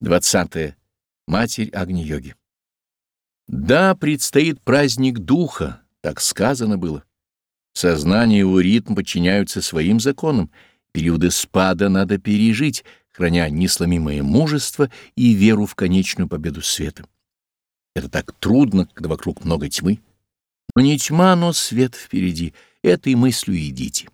20. Матерь Агни-йоги. Да, предстоит праздник духа, так сказано было. Сознание и его ритм подчиняются своим законам, периоды спада надо пережить, храня несломимое мужество и веру в конечную победу света. Это так трудно, когда вокруг много тьмы. Но не тьма, но свет впереди. Этой мыслью идите.